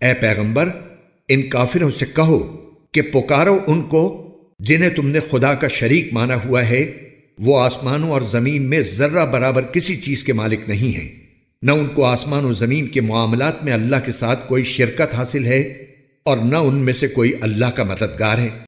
اے پیغمبر، ان کافروں سے کہو کہ پکارو ان کو جنہیں تم نے خدا کا شریک مانا ہوا ہے۔ وہ آسمانوں اور زمین میں ذرہ برابر کسی چیز کے مالک نہیں ہیں۔ نہ ان کو آسمان و زمین کے معاملات میں اللہ کے ساتھ کوئی شرکت حاصل ہے اور نہ ان میں سے کوئی اللہ کا مددگار ہے۔